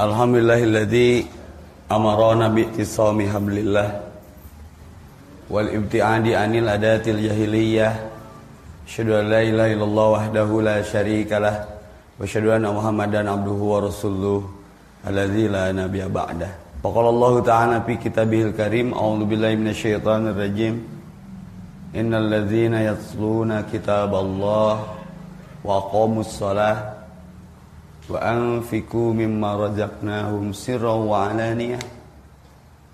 Alhamdulillahilladzi amarana bi'tisami hablillah wal ibtiadi anil adatil jahiliyah asyhadu an la ilaha illallah wahdahu la syarikalah wa asyhadu anna muhammadan abduhu wa rasuluh alladzi la nabiyya ba'dah faqala Allah ta'ala fi kitabihil karim. A'udzu billahi minasyaitonir rajim. Innal ladzina yatluna kitaballah wa aqamus wa anfiqu mimma razaqnahum sirran wa alaniyah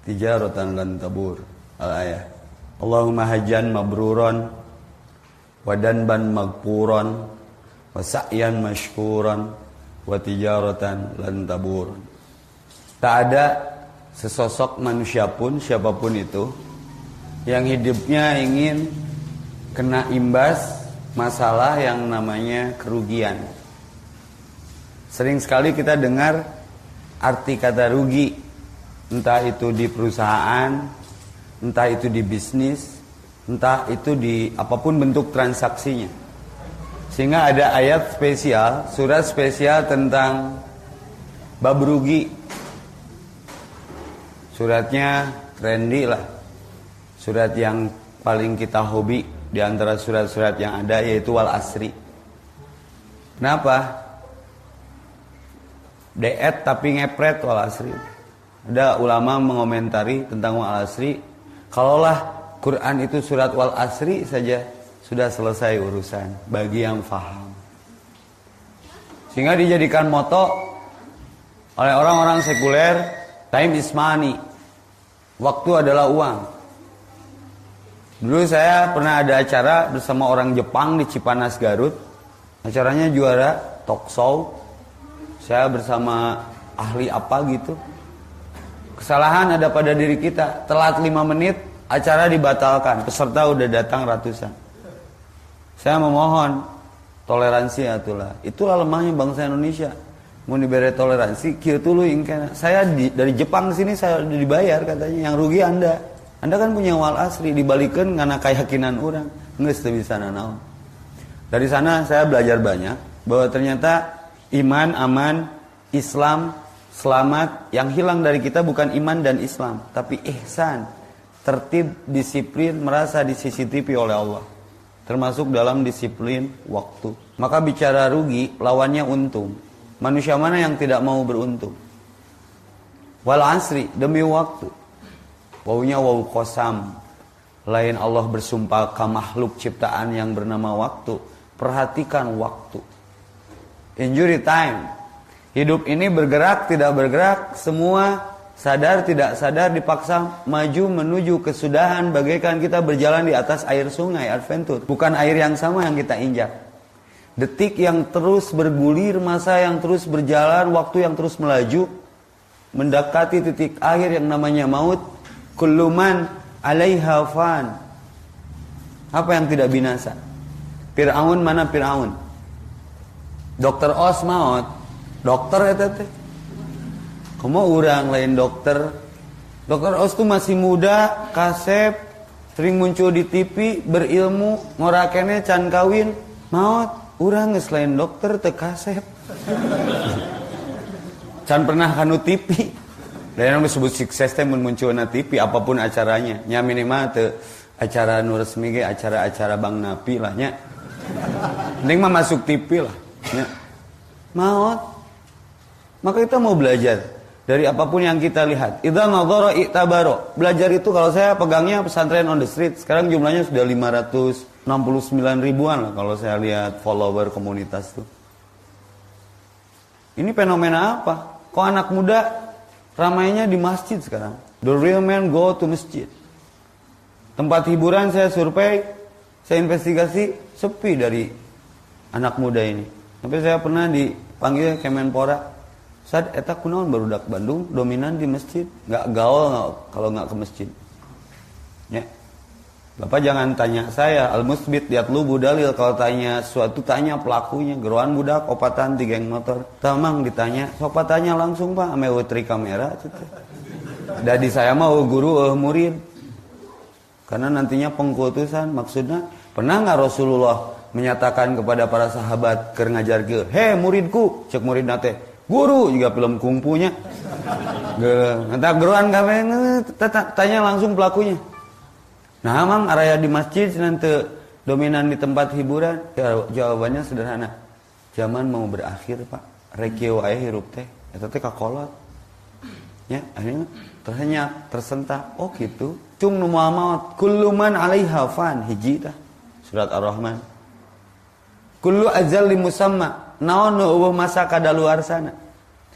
tijaratan lan tabur. Al ayah. Allahumma hajjan mabruran wa danban magpuran wa sa'yan mashkuran wa tijaratan lan tabur. Tak ada sesosok manusia pun siapa pun itu yang hidupnya ingin kena imbas masalah yang namanya kerugian Sering sekali kita dengar arti kata rugi, entah itu di perusahaan, entah itu di bisnis, entah itu di apa pun bentuk transaksinya. Sehingga ada ayat spesial, surat spesial tentang bab rugi. Suratnya trendy lah. Surat yang paling kita hobi di antara surat-surat yang ada yaitu wal asri. Kenapa? Deet tapi ngepret wal asri. Ada ulama mengomentari tentang wal asri. Kalaulah Quran itu surat wal asri saja sudah selesai urusan bagi yang faham. Sehingga dijadikan moto oleh orang-orang sekuler, time is money. Waktu adalah uang. Dulu saya pernah ada acara bersama orang Jepang di Cipanas Garut. Acaranya juara talk show saya bersama ahli apa gitu. Kesalahan ada pada diri kita. Telat 5 menit, acara dibatalkan. Peserta udah datang ratusan. Saya memohon toleransi atulah. Itulah lemahnya bangsa Indonesia. Mau diberi toleransi, kieu tulu ingkana. Saya di, dari Jepang sini saya udah dibayar katanya. Yang rugi Anda. Anda kan punya wal asri dibalikan karena keyakinan orang. Nggak bisa nanaon. Dari sana saya belajar banyak bahwa ternyata Iman, aman, Islam, selamat. Yang hilang dari kita bukan iman dan Islam, tapi ihsan. Tertib, disiplin, merasa di CCTV oleh Allah. Termasuk dalam disiplin waktu. Maka bicara rugi, lawannya untung. Manusia mana yang tidak mau beruntung? Wal asri, demi waktu. Wawunya waw kosam. Lain Allah bersumpah ke makhluk ciptaan yang bernama waktu. Perhatikan waktu. Injury time. Hidup ini bergerak, tidak bergerak, semua sadar tidak sadar dipaksa maju menuju kesudahan bagaikan kita berjalan di atas air sungai adventure. Bukan air yang sama yang kita injak. Detik yang terus bergulir, masa yang terus berjalan, waktu yang terus melaju mendekati titik akhir yang namanya maut. Kulluman alaiha fan. Apa yang tidak binasa? Fir'aun mana Fir'aun? Dokter os maut. Dokter eta teh kamu urang lain dokter. Dokter os tuh masih muda kasep sering muncul di TV berilmu ngorakene can kawin. Maut urang geus lain dokter teh kasep. Can pernah kanu TV dan yang disebut sukses teh muncul na TV apa pun acaranya. Nya minimal teh acara nur resmi acara-acara Bang Napi lah nya. Mending mah masuk TV lah Ya. Maut. Maka kita mau belajar dari apa pun yang kita lihat. Idza nadhara i'tabaro. Belajar itu kalau saya pegangnya pesantren on the street. Sekarang jumlahnya sudah 569 ribuan lah kalau saya lihat follower komunitas itu. Ini fenomena apa? Kok anak muda ramainya di masjid sekarang? The real man go to masjid. Tempat hiburan saya survei, saya investigasi sepi dari anak muda ini. Tapi saya pernah dipanggil Kemenpora. Saat eta kunaon barudak Bandung dominan di masjid, nggak gaul kalau nggak ke masjid. Ya. Bapak jangan tanya saya, al musbit lihat lu budalil kalau tanya suatu tanya pelakunya, geruan budak opatan di geng motor. Tamang ditanya, sok tanya langsung Pak ame utri kamera Dadi saya mau guru uh, murid. Karena nantinya pengkutusan maksudnya pernah nggak Rasulullah menyatakan kepada para sahabat keur ngajar ke, "He muridku," cek murid nate, Guru juga film kungpunya. Entah geruan kami tanya langsung pelakunya. Nah, emang area di masjid nanti dominan di tempat hiburan? Ya, jawabannya sederhana. Zaman mau berakhir, Pak. Rekio wae hirup teh. Eta teh kakolot. Ya, akhirnya ternyata tersentak. Oh gitu. Cung nu maut kullu man 'alaiha fan hiji tah. Surat Ar-Rahman. Kullu azal li musamma. Naon eueuh masa luar sana.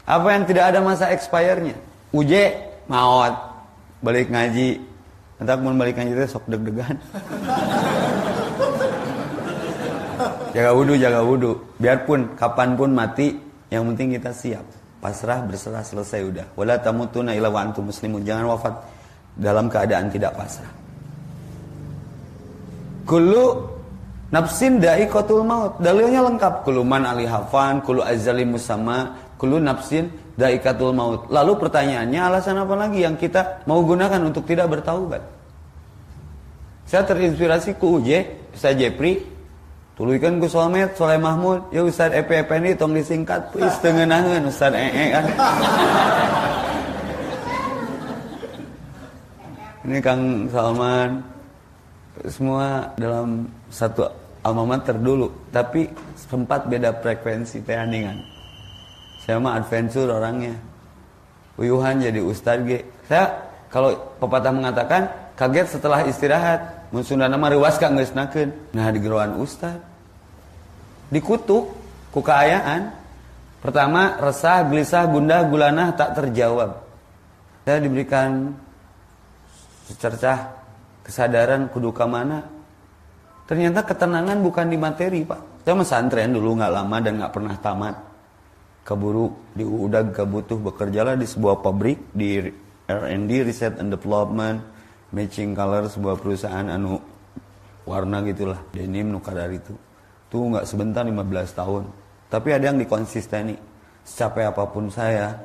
Apa yang tidak ada masa expirednya? Uje maut. Balik ngaji. Entar mau balik ngaji teh sok deg-degan. jaga wudhu, jaga wudhu. Biarpun kapan pun mati, yang penting kita siap. Pasrah, berserah, selesai udah. Wala tamutuna ila wa antum muslimun. Jangan wafat dalam keadaan tidak pasrah. Kullu nafsin da'iqatul maut. Dalilnya lengkap. Kullu man alihafan, kullu azali musamma, kullu nafsin da'iqatul maut. Lalu pertanyaannya alasan apa lagi yang kita mau gunakan untuk tidak bertaubat? Saya terinspirasi ku UJ, Ustaz Jepri, Tuluikan ku Solmed, Soleh Mahmud, ya Ustaz EPP ini tong disingkat, please tengenahan Ustaz EE kan. Ini Kang Salman, semua dalam satu alma mater dulu, tapi sempat beda frekuensi teaningan. Saya mah adventure orangnya. Uyuhan jadi ustad ge. Saya kalau pepatah mengatakan kaget setelah istirahat. Mun nama riwas ka geusnakeun. Nah di geroan ustad dikutuk ku keayaan. Pertama, resah, gelisah, gundah, gulanah tak terjawab. Saya diberikan secercah kesadaran kudu ke mana. Ternyata ketenangan bukan di materi, Pak. Saya mesantren dulu nggak lama dan nggak pernah tamat. Keburu di udah gak butuh bekerjalah di sebuah pabrik di R&D Research and Development matching color sebuah perusahaan anu warna gitulah denim nukadar itu. Tuh nggak sebentar 15 tahun. Tapi ada yang dikonsisteni. Secapek apa pun saya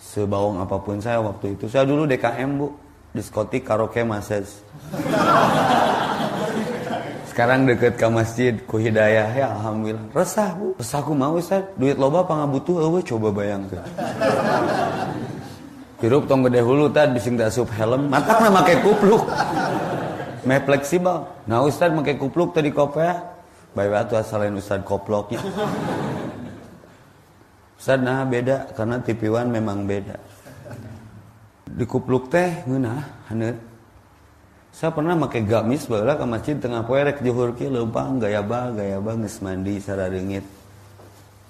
sebawang apa pun saya waktu itu. Saya dulu DKM bu diskotik karaoke mases sekarang deket ke masjid ku hidayah ya alhamdulillah. Resah bu. Resah ku mau Ustaz. Duit loba apa nggak butuh eueuh coba bayangkan. Hirup tong gede hulu tadi bising sup helm. Mata mah make kupluk. Me fleksibel. Nah Ustaz make kupluk tadi kopea Baik waktu asalain Ustad koploknya. Ustad nah beda karena tipiwan memang beda. Di kupluk teh ngeunah haneut. Saya pernah pakai gamis baheula ke masjid tengah poe rek juhur ki leumpang gaya ba gaya ba geus mandi sarareungit.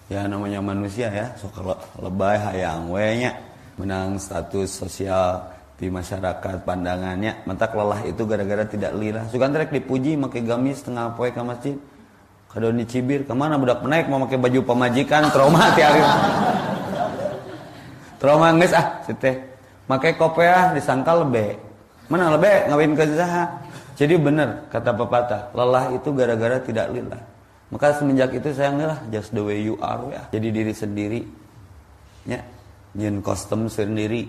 Ya namanya manusia ya, sok lebay hayang we nya menang status sosial di masyarakat pandangannya mentak lelah itu gara-gara tidak lirah suka rek dipuji pakai gamis tengah poe ke masjid Kado di Cibir, ke mana budak menaik mau pakai baju pemajikan, trauma tiap trauma nges ah, siteh. Makai kopiah disangkal lebe. Mana lebe ngawin ke zaha. Jadi benar kata pepatah, lelah itu gara-gara tidak lillah. Maka semenjak itu saya ngelah just the way you are ya. Jadi diri sendiri. Ya, nyen kostum sendiri.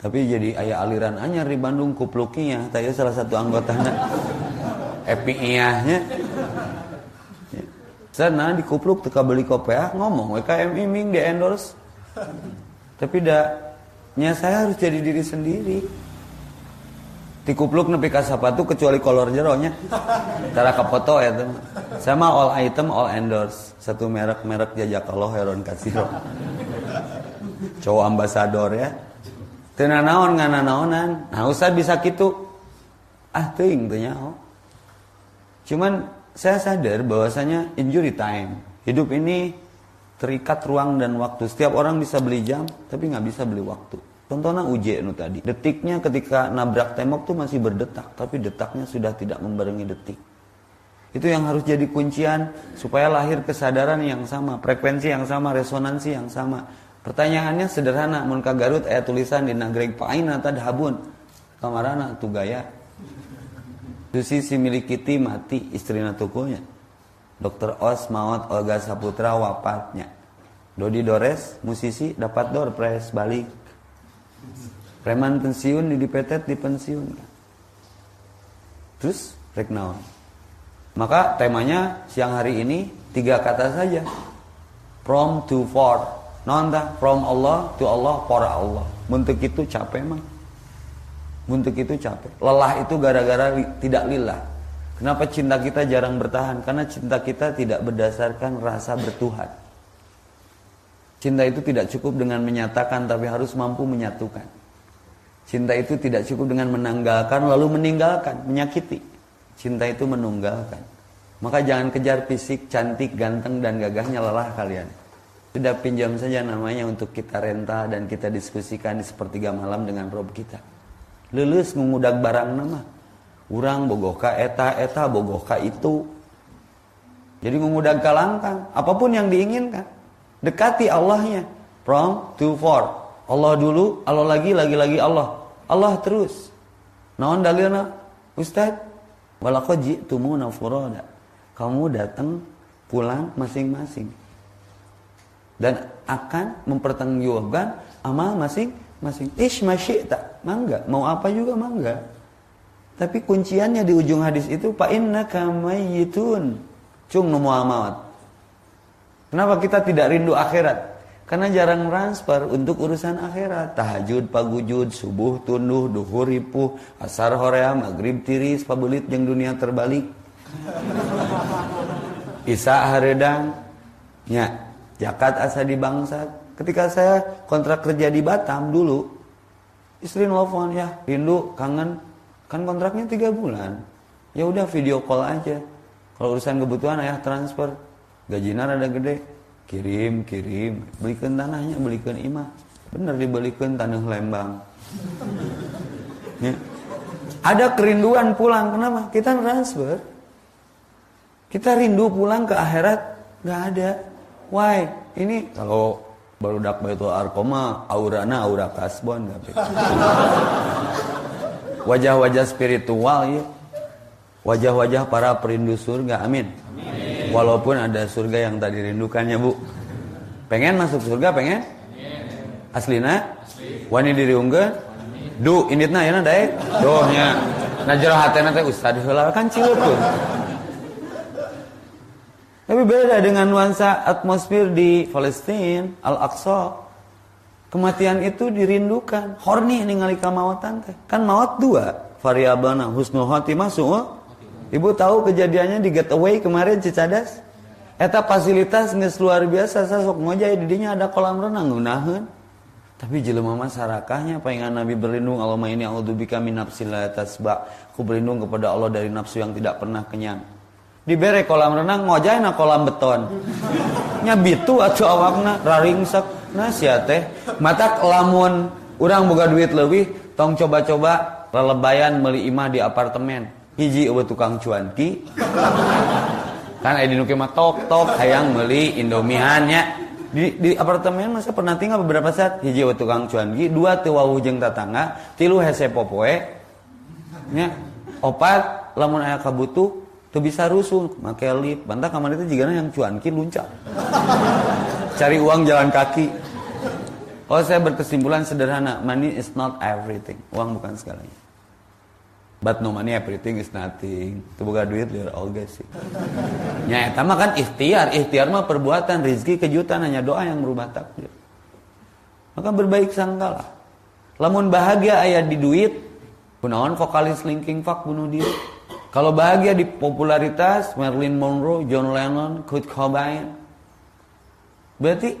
Tapi jadi ayah aliran anyar di Bandung kuplukinya. Tadi salah satu anggotanya. Epi iyahnya sana dikupluk teka beli kopiah ngomong WKM iming di endorse tapi dah saya harus jadi diri sendiri dikupluk nepi ka sepatu kecuali kolor jeronya. Cara foto ya teman sama all item all endorse. Satu merek merek jajak Allah Heron Kasiro cowok ambasador ya. Tena naon ngana naonan nah usah bisa gitu ah ting tanya oh. Cuman saya sadar bahwasanya injury time. Hidup ini terikat ruang dan waktu. Setiap orang bisa beli jam, tapi nggak bisa beli waktu. Contohnya uji nu tadi. Detiknya ketika nabrak tembok tuh masih berdetak, tapi detaknya sudah tidak membarengi detik. Itu yang harus jadi kuncian supaya lahir kesadaran yang sama, frekuensi yang sama, resonansi yang sama. Pertanyaannya sederhana, mun Garut ayat tulisan di nagreg paina tadhabun. Kamarana tuh gaya Susi si milikiti mati istri natukunya. Dokter Os maut Olga Saputra wafatnya. Dodi Dores musisi dapat door press balik. Preman pensiun di dipetet di pensiun. Terus rek Maka temanya siang hari ini tiga kata saja. From to for. Nonta from Allah to Allah para Allah. Untuk itu capek mah. Untuk itu capek. Lelah itu gara-gara tidak lillah. Kenapa cinta kita jarang bertahan? Karena cinta kita tidak berdasarkan rasa bertuhan. Cinta itu tidak cukup dengan menyatakan tapi harus mampu menyatukan. Cinta itu tidak cukup dengan menanggalkan lalu meninggalkan, menyakiti. Cinta itu menunggalkan. Maka jangan kejar fisik, cantik, ganteng dan gagahnya lelah kalian. Sudah pinjam saja namanya untuk kita renta dan kita diskusikan di sepertiga malam dengan Rob kita. Lulus mengudak barang nama. Urang bogohka eta, eta bogohka itu. Jadi mengudak kalangkang. Apa pun yang diinginkan. Dekati Allahnya. From to for. Allah dulu, Allah lagi, lagi-lagi Allah. Allah terus. Naon dalilna? Ustaz, walaqad ji'tumuna furada. Kamu datang pulang masing-masing dan akan mempertanggungjawabkan amal masing-masing. Ish tak mangga. Mau apa juga mangga. Tapi kunciannya di ujung hadis itu fa innaka mayyitun. Cung nu Muhammad. Kenapa kita tidak rindu akhirat? Karena jarang transfer untuk urusan akhirat. Tahajud, pagujud, subuh, tunduh, duhur, ripuh, asar, horea, maghrib, tiris, pabelit, yang dunia terbalik. Isa haredang. Ya, Jakat asa di bangsa. Ketika saya kontrak kerja di Batam dulu, istri nelfon ya, rindu, kangen. Kan kontraknya tiga bulan. Ya udah video call aja. Kalau urusan kebutuhan ayah transfer, gajinya ada gede, kirim, kirim, belikan tanahnya, belikan imah. Bener dibelikan tanah Lembang. Ya. Ada kerinduan pulang, kenapa? Kita transfer. Kita rindu pulang ke akhirat, nggak ada. Why? Ini kalau baru dak Baitul Arkoma aurana aura kasbon Wajah-wajah spiritual ya. Wajah-wajah para perindu surga. Amin. Amin. Walaupun ada surga yang tadi rindukannya, Bu. Pengen masuk surga, pengen? Aslina? Asli. Wani diri unggah? Du, inditna ya daek. Doh nya. Nah jero hatena teh ustad heula kan cileun. Tapi beda dengan nuansa atmosfer di Palestina, Al-Aqsa. Kematian itu dirindukan. Horni ningali kamawatan teh. Kan maut dua variabelna husnul khotimah su'ul. Ibu tahu kejadiannya di Getaway kemarin Cicadas? Eta fasilitas nggak luar biasa saya sok ngojay di dinya ada kolam renang gunaheun. Tapi jelema masyarakatnya pengen Nabi berlindung Allah ini a'udzubika min nafsil la tasba. Aku berlindung kepada Allah dari nafsu yang tidak pernah kenyang dibere kolam renang na kolam beton nya atau awakna raringsek nah sia teh mata lamun urang boga duit lebih tong coba-coba lelebayan meli imah di apartemen hiji eueuh tukang cuanki kan aya di mah tok tok hayang meuli indomihannya di, di apartemen masa pernah tinggal beberapa saat hiji eueuh tukang cuanki dua teu wawuh tilu hese popoe nya opat lamun aya kabutuh Tuh bisa rusuh, make lift. Bantah kamar itu juga yang cuanki luncat. Cari uang jalan kaki. Kalau saya berkesimpulan sederhana, money is not everything. Uang bukan segalanya. But no money everything is nothing. Itu bukan duit liar olga sih. Ya, mah kan ikhtiar. Ikhtiar mah perbuatan, rizki, kejutan, hanya doa yang merubah takdir. Maka berbaik sangkalah. Lamun bahagia ayah di duit, kunaon vokalis linking fuck bunuh diri. Kalau bahagia di popularitas, Marilyn Monroe, John Lennon, Kurt Cobain. Berarti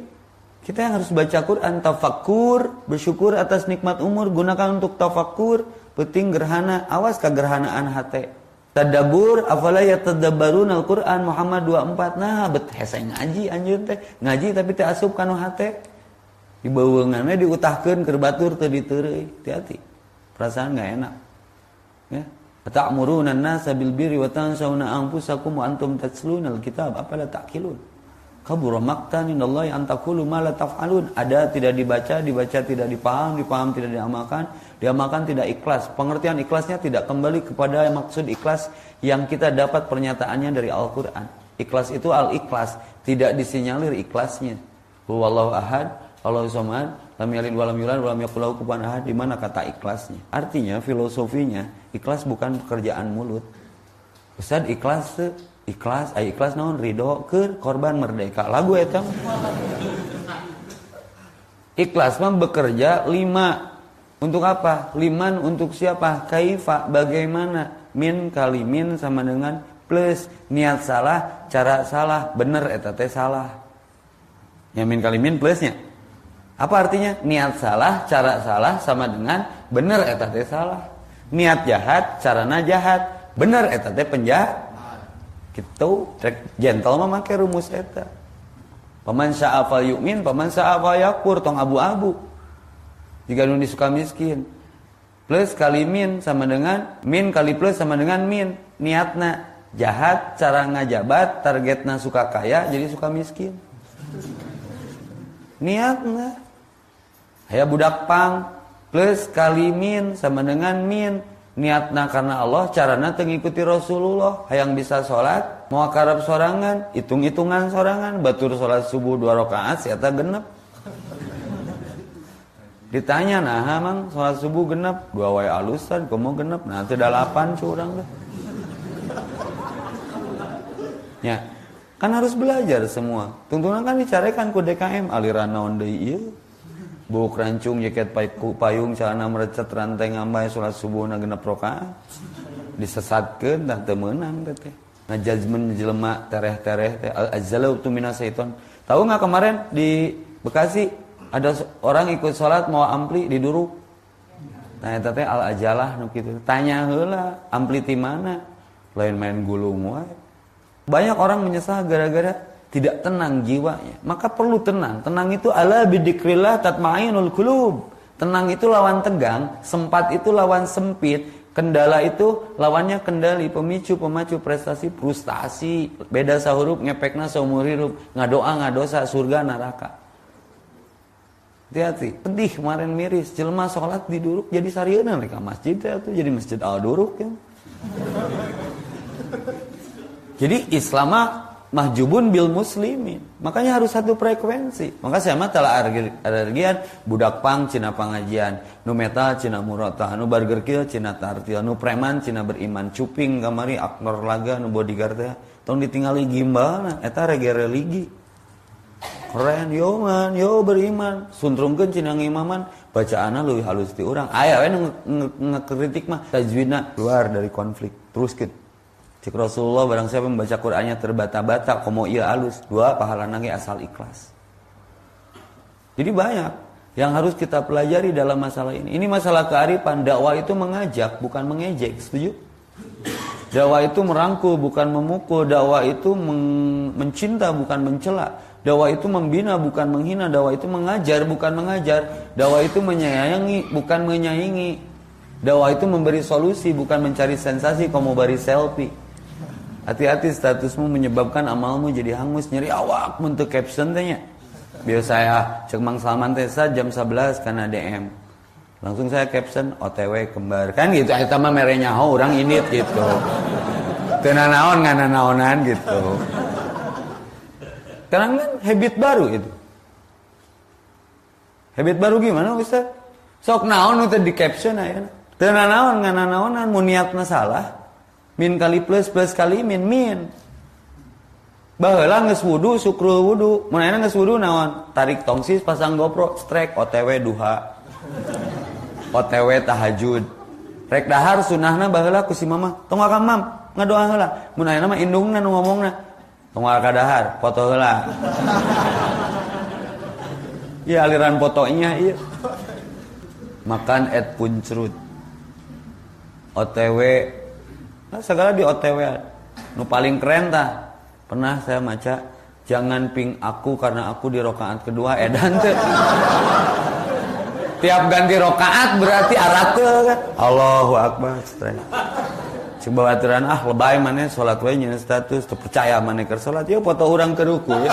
kita yang harus baca Quran, tafakur, bersyukur atas nikmat umur, gunakan untuk tafakur, penting gerhana, awas kegerhanaan hati. Tadabur, afala ya tadabarun Al-Quran Muhammad 24. Nah, bet hese ngaji anjir teh. Ngaji tapi teh asup kanu hati. Di bawangannya diutahkan kerbatur tadi terai. Hati-hati. Perasaan nggak enak. Ya. Ta'muruna an-nasa bil birri wa tansawna anfusakum wa antum tatluna al-kitab afala ta'qilun. Kabura maqtan indallahi an taqulu ma taf'alun. Ada tidak dibaca, dibaca tidak dipaham, dipaham tidak diamalkan, diamalkan tidak ikhlas. Pengertian ikhlasnya tidak kembali kepada maksud ikhlas yang kita dapat pernyataannya dari Al-Qur'an. Ikhlas itu al-ikhlas, tidak disinyalir ikhlasnya. Huwallahu ahad, Allahu samad, lam yalid walam yulad walam yakul lahu kufuwan ahad di mana kata ikhlasnya artinya filosofinya ikhlas bukan pekerjaan mulut Ustaz ikhlas ikhlas ay ikhlas naon ridho ke korban merdeka lagu eta Ikhlas mah bekerja lima. Untuk apa? Liman untuk siapa? Kaifa, bagaimana? Min kali min sama dengan plus. Niat salah, cara salah, bener eta teh salah. Ya min kali min plusnya. Apa artinya? Niat salah, cara salah sama dengan bener eta teh salah. Niat jahat, carana jahat, bener eta teh penjahat. Gitu, gentle mah make rumus eta. Paman sya'afal yu'min, paman sya'afal yakfur, tong abu-abu. Jika nu suka miskin. Plus kali min sama dengan min kali plus sama dengan min. Niatna jahat, cara ngajabat, targetna suka kaya, jadi suka miskin. Niatna. Haya budak pang plus kali min sama dengan min niatna karena Allah carana tengikuti Rasulullah. Hayang bisa sholat mau karab sorangan hitung-hitungan sorangan. Batur sholat subuh dua rakaat siapa genep. Ditanya nah emang sholat subuh genep? Dua way alusan kamu genep. Nah itu delapan curang deh ya kan harus belajar semua. Tuntunan kan dicarikan ku DKM aliran naon deui buk rancung jaket payung celana merecet rantai ngambai sholat subuh na genep rokaat disesatkan dan temenang teh ngajazmen jelema tereh-tereh teh. Azzalau tu minasaiton tahu nggak kemarin di Bekasi ada orang ikut sholat mau ampli diduruk nah eta teh al ajalah nu kitu. Tanya heula ampli di mana? Lain main gulung wae. Banyak orang menyesal gara-gara tidak tenang jiwanya, maka perlu tenang. Tenang itu ala bidikrillah tatmainul qulub. Tenang itu lawan tegang, sempat itu lawan sempit, kendala itu lawannya kendali, pemicu, pemacu, prestasi, frustasi. Beda sahurup ngepekna seumur hidup, ngadoa ngadosa surga neraka. Hati-hati, pedih kemarin miris, jelma sholat di duruk jadi sarieuna mereka masjid itu jadi masjid al duruk ya. Jadi Islam mahjubun bil muslimin. Makanya harus satu frekuensi. Maka mah telah alergian budak pang cina pengajian, nu metal cina murata, nu burger kill cina tartil, nu preman cina beriman, cuping kamari aktor laga nu bodyguard teh tong ditinggali gimbal eta rege religi. Keren yo man, yo beriman. Suntrungkeun cina ngimaman, bacaanna leuwih halus ti urang. Aya we ngekritik mah tajwidna keluar dari konflik. Teruskeun Cik Rasulullah barang siapa membaca Qur'annya terbata-bata komo iya alus dua pahala nangi asal ikhlas. Jadi banyak yang harus kita pelajari dalam masalah ini. Ini masalah kearifan dakwah itu mengajak bukan mengejek, setuju? Dakwah itu merangkul bukan memukul, dakwah itu men mencinta bukan mencela. Dakwah itu membina bukan menghina, dakwah itu mengajar bukan mengajar. Dakwah itu menyayangi bukan menyayangi. Dakwah itu memberi solusi bukan mencari sensasi kamu bari selfie. Hati-hati statusmu menyebabkan amalmu jadi hangus nyeri awak untuk caption tanya. Biar saya cek Mang Salman Tesa jam 11 karena DM. Langsung saya caption OTW kembar. Kan gitu eta mah merenya oh, orang ini gitu. Teu naon ngana naonan gitu. Sekarang kan habit baru itu. Habit baru gimana Ustaz? Sok naon nu di caption aya. Teu naon ngana naonan mun niatna salah min kali plus plus kali min min. Baheula geus wudu wudu. Mun ayeuna geus wudu naon? Tarik tongsis pasang GoPro strike OTW duha. OTW tahajud. Rek dahar sunahna baheula ku mama tong mam ngadoa heula mun ayeuna mah indungna nu ngomongna tong ka dahar foto heula Iya aliran fotonya iya makan et puncrut OTW Nah, segala di OTW. Nu paling keren tah. Pernah saya baca jangan ping aku karena aku di rokaat kedua edan teh. Tiap ganti rokaat berarti arake kan. Allahu akbar. Coba aturan ah lebay mana sholat wae status terpercaya mana ke sholat ya foto orang ke ruku ya.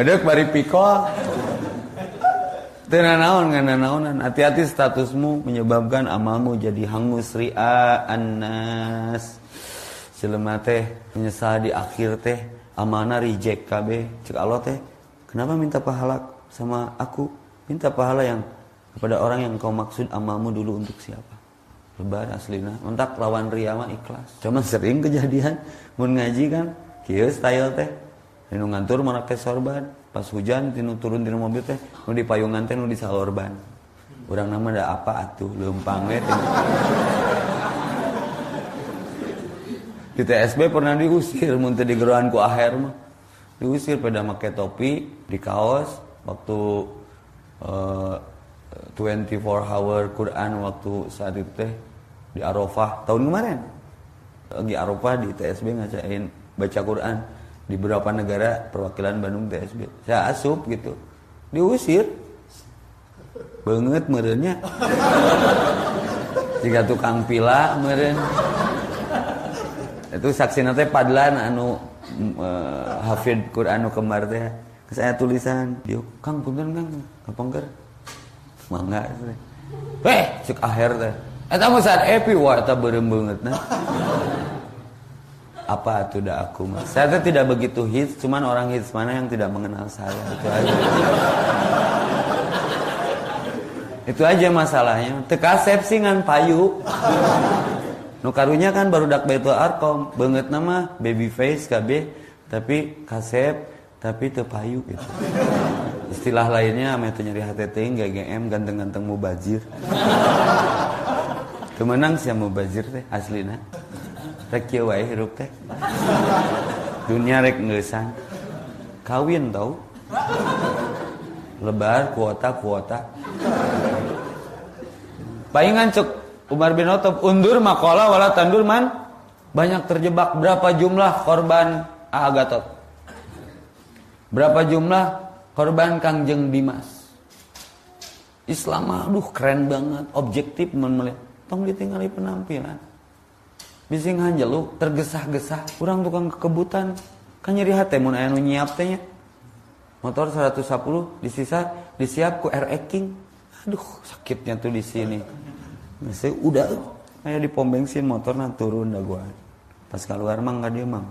Udah bari pikol. Tena naon ngana naonan. Hati-hati statusmu menyebabkan amalmu jadi hangus ria anas. Jelema teh menyesal di akhir teh amalna reject KB. Cek Allah teh, kenapa minta pahala sama aku? Minta pahala yang kepada orang yang kau maksud amalmu dulu untuk siapa? Lebar aslina. Mentak lawan ria mah ikhlas. Cuman sering kejadian mun ngaji kan kieu style teh. Anu ngantur mana sorban pas hujan tinu turun tinu mobil teh nu di payungan teh nu di salorban orang nama ada apa atuh lempang we di TSB pernah diusir muntah di geruan ku akhir mah. Diusir pada make topi di kaos waktu uh, eh, 24 hour Quran waktu saat itu teh di Arafah. Tahun kemarin. Lagi Arafah di TSB ngacain baca Quran di beberapa negara perwakilan Bandung TSB saya asup gitu. Diusir. Banget merenya jika tukang pila meren. Itu saksi nanti padlan anu uh, hafid Quran anu kembar teh. Saya tulisan dia kang punten kang. Enggak mangga eh cek akhir teh. Eta mah saat epi wah eta banget nah apa itu dah aku mas? Saya tuh tidak begitu hits cuman orang hits mana yang tidak mengenal saya? Itu aja. Itu aja masalahnya. Tekasep sih ngan payu. Nu karunya kan baru dak betul arkom. Banget nama baby face KB tapi kasep tapi payu gitu. Istilah lainnya ame itu nyari HTT GGM ganteng-ganteng mubazir. Kemenang sih mubazir teh aslinya rek kieu wae hirup teh dunia rek ngeusan kawin tau lebar kuota kuota palingan cek Umar bin Khattab undur makola wala tandur man. Banyak terjebak berapa jumlah korban Agatot. Berapa jumlah korban Kangjeng Dimas. Islam aduh keren banget. Objektif melihat tong ditinggali penampilan bising hanjelu tergesa-gesa kurang tukang kekebutan. Kan nyeri hati mun aya nu nyiap motor 110 disisa disiap ku R King aduh sakitnya tuh di sini. Masih udah. Kayak di pom bensin motor nah turun dah gua. Pas keluar mang nggak dia mang.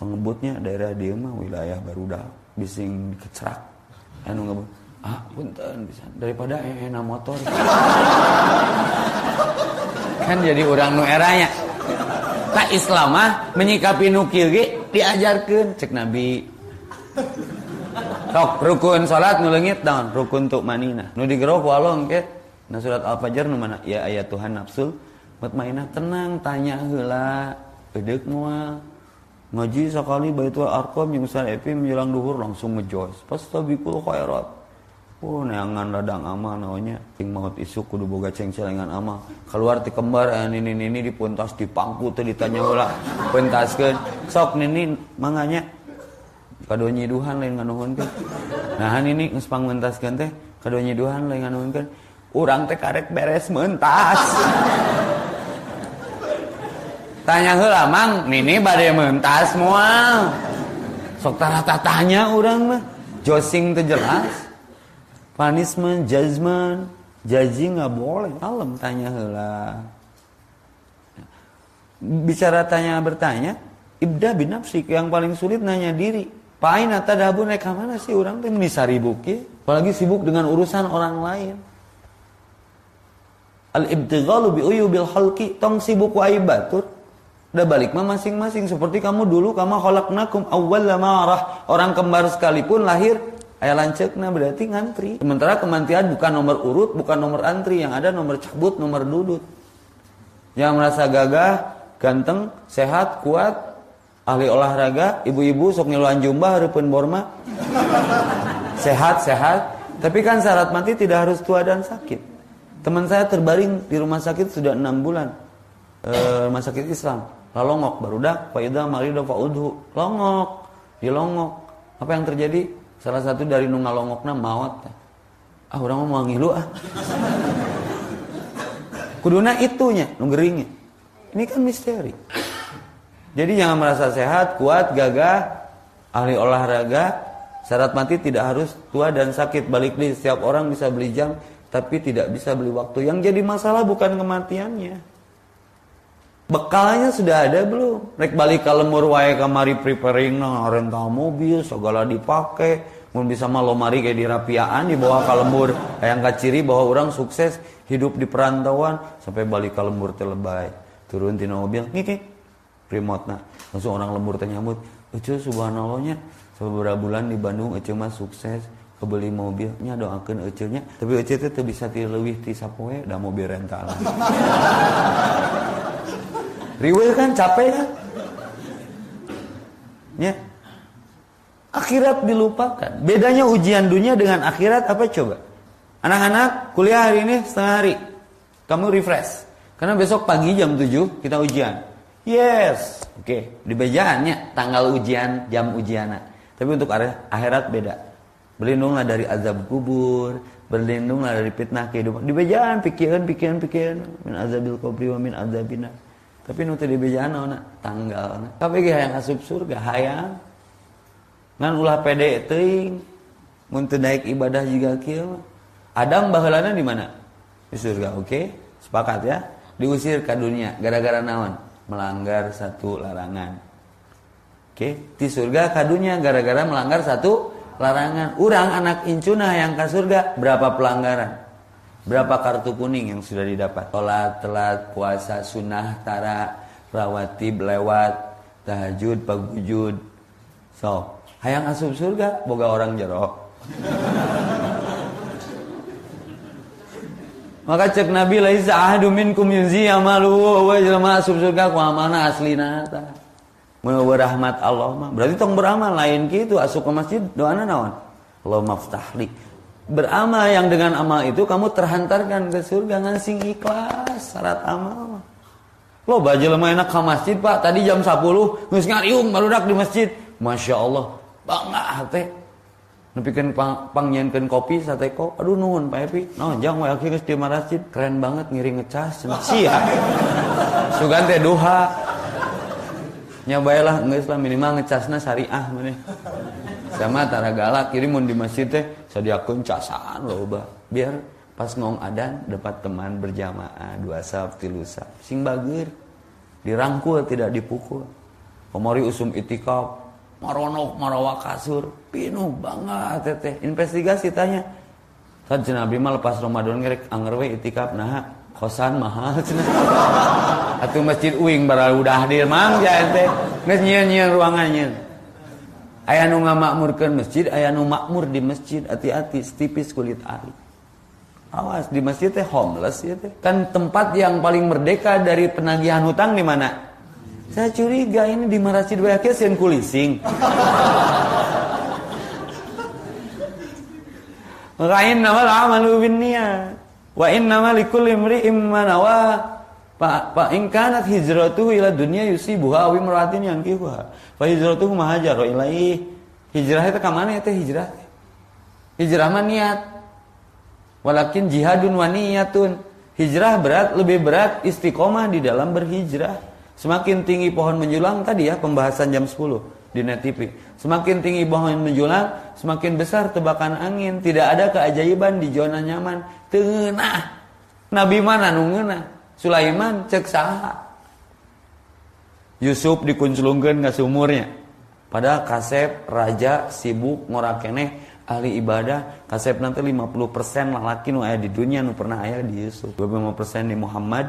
Pengebutnya daerah dia mah wilayah baru dah. Bising kecerak anu ngebut ah punten bisa. Daripada enak motor. Kan jadi orang nu eranya tak Islam mah menyikapi nukil ge diajarkan cek Nabi. Sok rukun salat nu leungit daun rukun tuk manina nu digerok walong ke nah surat al-fajr nu mana? Ya ayat Tuhan nafsul mutmainah tenang tanya heula. Edek moal ngaji sekali baitul arqam yang Ustaz Epi menjelang duhur langsung ngejos pas tabikul khairat Oh neangan radang amal namanya Ting maut isu kudu boga ceng celengan amal Keluar ti kembar eh, nini nini dipuntas dipangku tuh ditanya ulah. Pentaskeun Sok nini manganya. Kado nyiduhan lain nganuhunkeun. Nah nini geus pangmentaskeun teh Kado nyiduhan lain nganuhunkeun. Urang teh karek beres mentas. Tanya heula mang nini bade mentas moal Sok tara tanya urang mah. Josing teh jelas punishment, judgment, judging nggak boleh. Alam tanya lah. Bicara tanya bertanya, ibda bin yang paling sulit nanya diri. Pain atau dabu naik mana sih orang tuh menisari buki, apalagi sibuk dengan urusan orang lain. Al ibtighalu bi uyubil halki tong sibuk wa ibatur. Udah balik mah masing-masing seperti kamu dulu kamu khalaqnakum awwal marah. Orang kembar sekalipun lahir Ayah lancekna berarti ngantri. Sementara kematian bukan nomor urut, bukan nomor antri. Yang ada nomor cabut, nomor dudut. Yang merasa gagah, ganteng, sehat, kuat, ahli olahraga, ibu-ibu sok ngiluan jumba harupun borma. Sehat, sehat. Tapi kan syarat mati tidak harus tua dan sakit. Teman saya terbaring di rumah sakit sudah enam bulan. E, rumah sakit Islam. Lalongok, barudak, faidah, maridah, faudhu. Longok, dilongok. Apa yang terjadi? Salah satu dari nu ngalongokna maut. Ah orang mau ngilu ah. Kuduna itunya, nu geringnya. Ini kan misteri. Jadi jangan merasa sehat, kuat, gagah, ahli olahraga, syarat mati tidak harus tua dan sakit. Balik di setiap orang bisa beli jam, tapi tidak bisa beli waktu. Yang jadi masalah bukan kematiannya. Bekalnya sudah ada belum? Rek balik ke lemur wae kamari preparing nang rental mobil segala dipakai. Mun bisa mah lomari kayak di rapiaan di bawah kalembur. Yang ciri bahwa orang sukses hidup di perantauan sampai balik ke lembur lebay. Turun di mobil, ngiki remote nah. Langsung orang lembur teh nyambut, "Ucu subhanallahnya beberapa bulan di Bandung Ece mah sukses kebeli mobilnya doakan Ece nya tapi Ece itu bisa tidak lebih ti sapoe dah mobil rental riwil kan capek kan? Ya. Akhirat dilupakan. Bedanya ujian dunia dengan akhirat apa coba? Anak-anak kuliah hari ini setengah hari. Kamu refresh. Karena besok pagi jam 7 kita ujian. Yes. Oke okay. di bejaannya tanggal ujian jam ujian tapi untuk akhirat beda. Berlindunglah dari azab kubur, berlindunglah dari fitnah kehidupan. Di bejaan pikiran pikiran pikiran. Min azabil kubri wa min azabina. Tapi nu di bejaan naon tanggal. Tapi ge hayang asup surga hayang. Ngan ulah pede teuing. Mun naik ibadah juga kieu Adam baheulana di mana? Di surga, oke? Okay? Sepakat ya? Diusir ke dunia gara-gara naon? Melanggar satu larangan. Oke, di surga kadunya gara-gara melanggar satu larangan. Urang anak incuna yang ke surga berapa pelanggaran? Berapa kartu kuning yang sudah didapat? Sholat, telat, puasa, sunnah, tara, rawatib, lewat, tahajud, pagujud. So, hayang asup surga, boga orang jerok. Maka cek Nabi laisa ahadu minkum yunzi amalu wa jelema asup surga ku amanah aslina ta rahmat Allah berarti tong beramal lain gitu asup ke masjid doana naon Allah maftahli beramal yang dengan amal itu kamu terhantarkan ke surga ngansing ikhlas syarat amal lo baju lemah enak ke masjid pak tadi jam 10 geus ngariung barudak di masjid Masya Allah bangga hati Nepikeun pang, pangnyiankeun kopi sate kok. Aduh nuhun Pak Epi. No, jang wae geus di masjid. Keren banget ngiring ngecas. Sia. Sugan duha nyobailah enggak Islam minimal ngecasna syariah mana sama tara galak kiri mun di masjid teh sadiakeun casan loba biar pas ngong adan dapat teman berjamaah dua sab tilu sab sing bager dirangkul tidak dipukul. Pemori usum itikaf maronok marawa kasur pinuh banget teteh investigasi tanya kan Nabi mah lepas Ramadan ngerek anggerwe itikaf nah kosan mahal atau masjid uing bara udah hadir mang ja teh. Geus nyieun ruangannya aya nu ngamakmurkeun masjid aya nu makmur di masjid hati-hati setipis kulit ari. Awas di masjid teh homeless ya teh. Kan tempat yang paling merdeka dari penagihan hutang di mana? Saya curiga ini di masjid bae sieun kulising. Lain nama amalu bin. Wa innama likulli imri'in ma nawa. Fa fa in kanat hijratuhu ila dunya yusibuha aw imra'atin yankihuha. Fa hijratuhu ma hajara ilaihi. Hijrah itu ka mana eta hijrah? Hijrah mah niat. Walakin jihadun wa niyatun. Hijrah berat, lebih berat istiqomah di dalam berhijrah. Semakin tinggi pohon menjulang tadi ya pembahasan jam 10 di Net TV. Semakin tinggi pohon menjulang, semakin besar tebakan angin. Tidak ada keajaiban di zona nyaman. Tengah. Nabi mana nungena? Sulaiman cek saha. Yusuf dikunclungkan ke sumurnya. Padahal kasep raja sibuk ngorakene ahli ibadah kasep nanti 50% laki nu ayah di dunia nu pernah ayah di Yusuf. 25% di Muhammad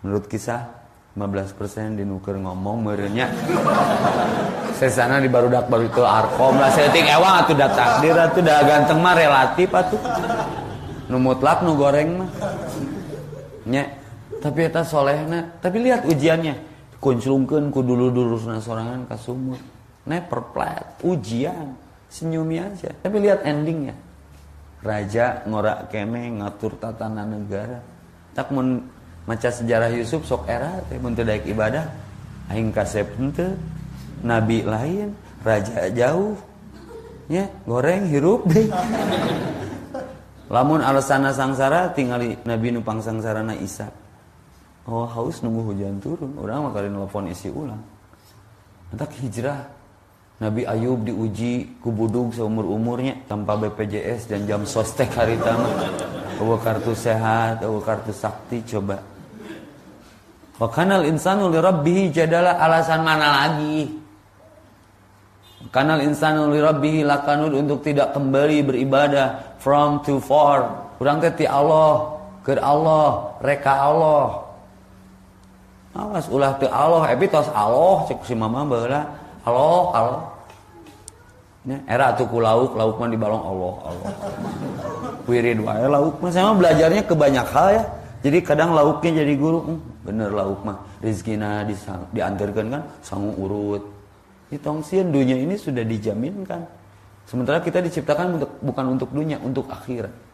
menurut kisah 15% dinuker ngomong merenya sesana di barudak baru itu arkom lah setting ewang atuh dah takdir atuh dah ganteng mah relatif atuh. Nu mutlak nu goreng mah. Nya tapi eta solehna tapi lihat ujiannya. Kunclungkeun ku dulu-dulu sorangan ka sumur. Never ujian senyumi aja. Tapi lihat endingnya. Raja ngorak kene ngatur tatanan negara. Tak mun maca sejarah Yusuf sok era teh mun daik ibadah. Aing kasep henteu nabi lain raja jauh. Ya goreng hirup deh. Lamun alasana sangsara tinggali nabi nupang sangsarana Isa oh haus nunggu hujan turun orang mah telepon isi ulang entak hijrah Nabi Ayub diuji kubudug seumur umurnya tanpa BPJS dan jam sostek hari tamu. Bawa kartu sehat, bawa kartu sakti coba. Wakanal insanu li rabbih jadalah alasan mana lagi? Kanal insanu li rabbih lakanud untuk tidak kembali beribadah from to far. Kurang teh Allah, ke Allah, reka Allah. Awas ulah teu Allah, ebi tos Allah cek si mama baheula. Allah, Allah. Ya, era tuh lauk, lauk mah di balong Allah, Allah. Wirid wae lauk mah sama belajarnya ke banyak hal ya. Jadi kadang lauknya jadi guru, hmm, bener lauk mah rezekina diantarkan kan sanggup urut. Hitong sih dunia ini sudah dijaminkan. Sementara kita diciptakan untuk bukan untuk dunia, untuk akhirat.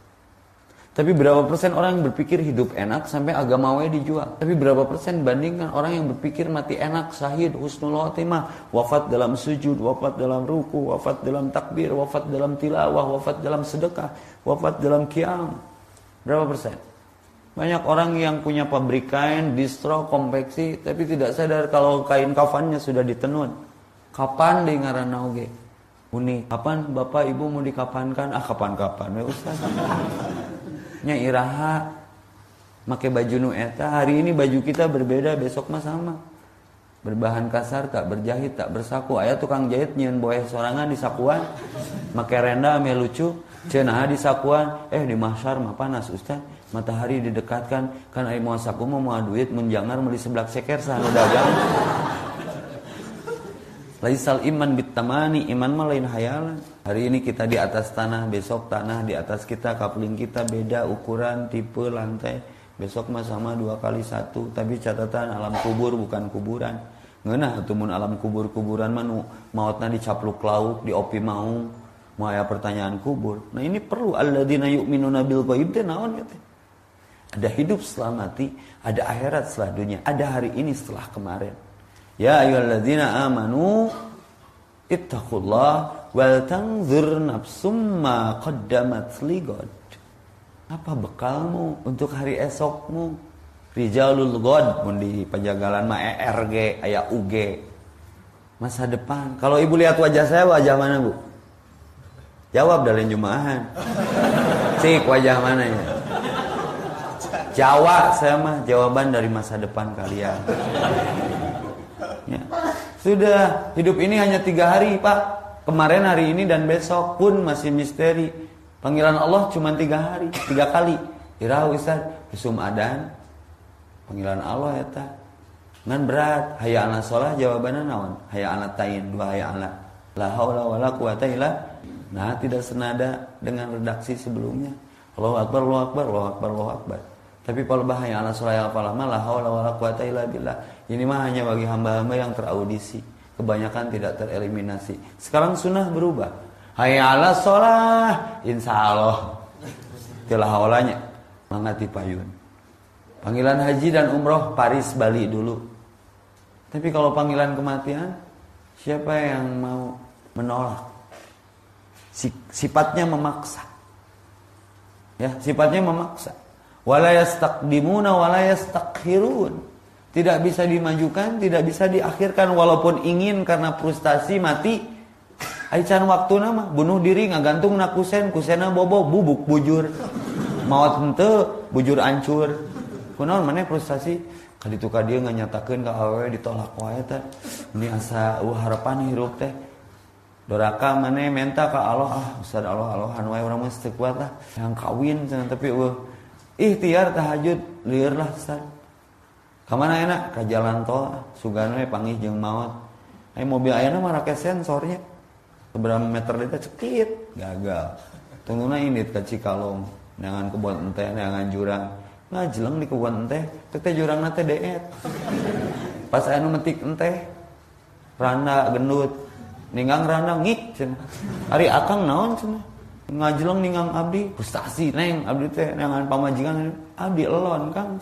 Tapi berapa persen orang yang berpikir hidup enak sampai agama wae dijual? Tapi berapa persen bandingkan orang yang berpikir mati enak, sahid, husnul khotimah, wafat dalam sujud, wafat dalam ruku, wafat dalam takbir, wafat dalam tilawah, wafat dalam sedekah, wafat dalam kiam. Berapa persen? Banyak orang yang punya pabrik kain, distro, konveksi, tapi tidak sadar kalau kain kafannya sudah ditenun. Kapan di ngaranna oge? Unik. Kapan bapak ibu mau dikapankan? Ah kapan-kapan ya Ustaz nya iraha. Make baju nu eta. Hari ini baju kita berbeda besok mah sama. Berbahan kasar tak berjahit tak bersaku. Ayah tukang jahit nyen boeh sorangan di sakuan. Make renda ame lucu. Cenah di sakuan. Eh di mahsyar mah panas ustaz. Matahari didekatkan. Kan ai mau saku mau mau duit mun jangar meuli seblak seker sana dagang Laisal iman bitamani, iman mah lain hayalan. Hari ini kita di atas tanah, besok tanah di atas kita, kapling kita beda ukuran, tipe, lantai. Besok mah sama dua kali satu, tapi catatan alam kubur bukan kuburan. Ngeunah tumun alam kubur-kuburan mah mautna dicapluk lauk, diopi mau. Mau aya pertanyaan kubur. Nah ini perlu alladzina yu'minuna bil ghaib teh naon ya Ada hidup setelah mati, ada akhirat setelah dunia, ada hari ini setelah kemarin. Ya ayyuhalladzina amanu ittaqullah wal tanzur nafsum ma qaddamat ligad. Apa bekalmu untuk hari esokmu? Rijalul God pun di penjagalan mah ERG aya UG. Masa depan. Kalau ibu lihat wajah saya wajah mana bu? Jawab dari jumahan. Cik wajah mana ya? Jawa saya mah jawaban dari masa depan kalian. Ya. Sudah hidup ini hanya tiga hari pak. Kemarin hari ini dan besok pun masih misteri. Panggilan Allah cuma tiga hari, tiga kali. Irau Ustaz, Besum adan. Panggilan Allah ya ta. Ngan berat. Hayya ala sholah jawabannya naon? Hayya ala tain, dua hayya ala. La haula wala quwata illa. Nah, tidak senada dengan redaksi sebelumnya. Allahu akbar, Allahu akbar, Allahu akbar, Allahu akbar. Tapi kalau bahaya ala sholah ya la haula wala quwata illa billah. Ini mah hanya bagi hamba-hamba yang teraudisi. Kebanyakan tidak tereliminasi. Sekarang sunnah berubah. Hayya ala sholah. Insya Allah. Telah awalnya. Mangati payun. Panggilan haji dan umroh Paris, Bali dulu. Tapi kalau panggilan kematian, siapa yang mau menolak? Sifatnya memaksa. Ya, sifatnya memaksa. Wala yastaqdimuna wala yastakhirun. Tidak bisa dimajukan, tidak bisa diakhirkan walaupun ingin karena frustasi mati. Aican waktu nama bunuh diri ngagantung nak kusen, kusena bobo bubuk bujur. Maut hente bujur ancur. Kunaon mana frustasi? Kaditu ka dia nganyatakeun ka awewe ditolak wae teh. Ini asa uh harapan hirup teh. Doraka mana menta ka Allah ah Ustaz Allah Allah anu urang mah kuat lah. Yang kawin tapi uh ikhtiar tahajud lieur lah Ustaz Ke mana enak? Ke jalan tol, sugana panggih jeng maut. Eh mobil ayana mah sensornya. Seberapa meter dia cekit, gagal. Tungguna ini ke Cikalong, dengan kebun ente, dengan jurang. Nah jeleng di kebun teh jurang nate deet. Pas anu metik ente, randa gendut, ninggang randa ngik cina. Ari akang naon cina. Ngajeleng ningang abdi, frustasi neng abdi teh dengan pamajikan abdi elon kang.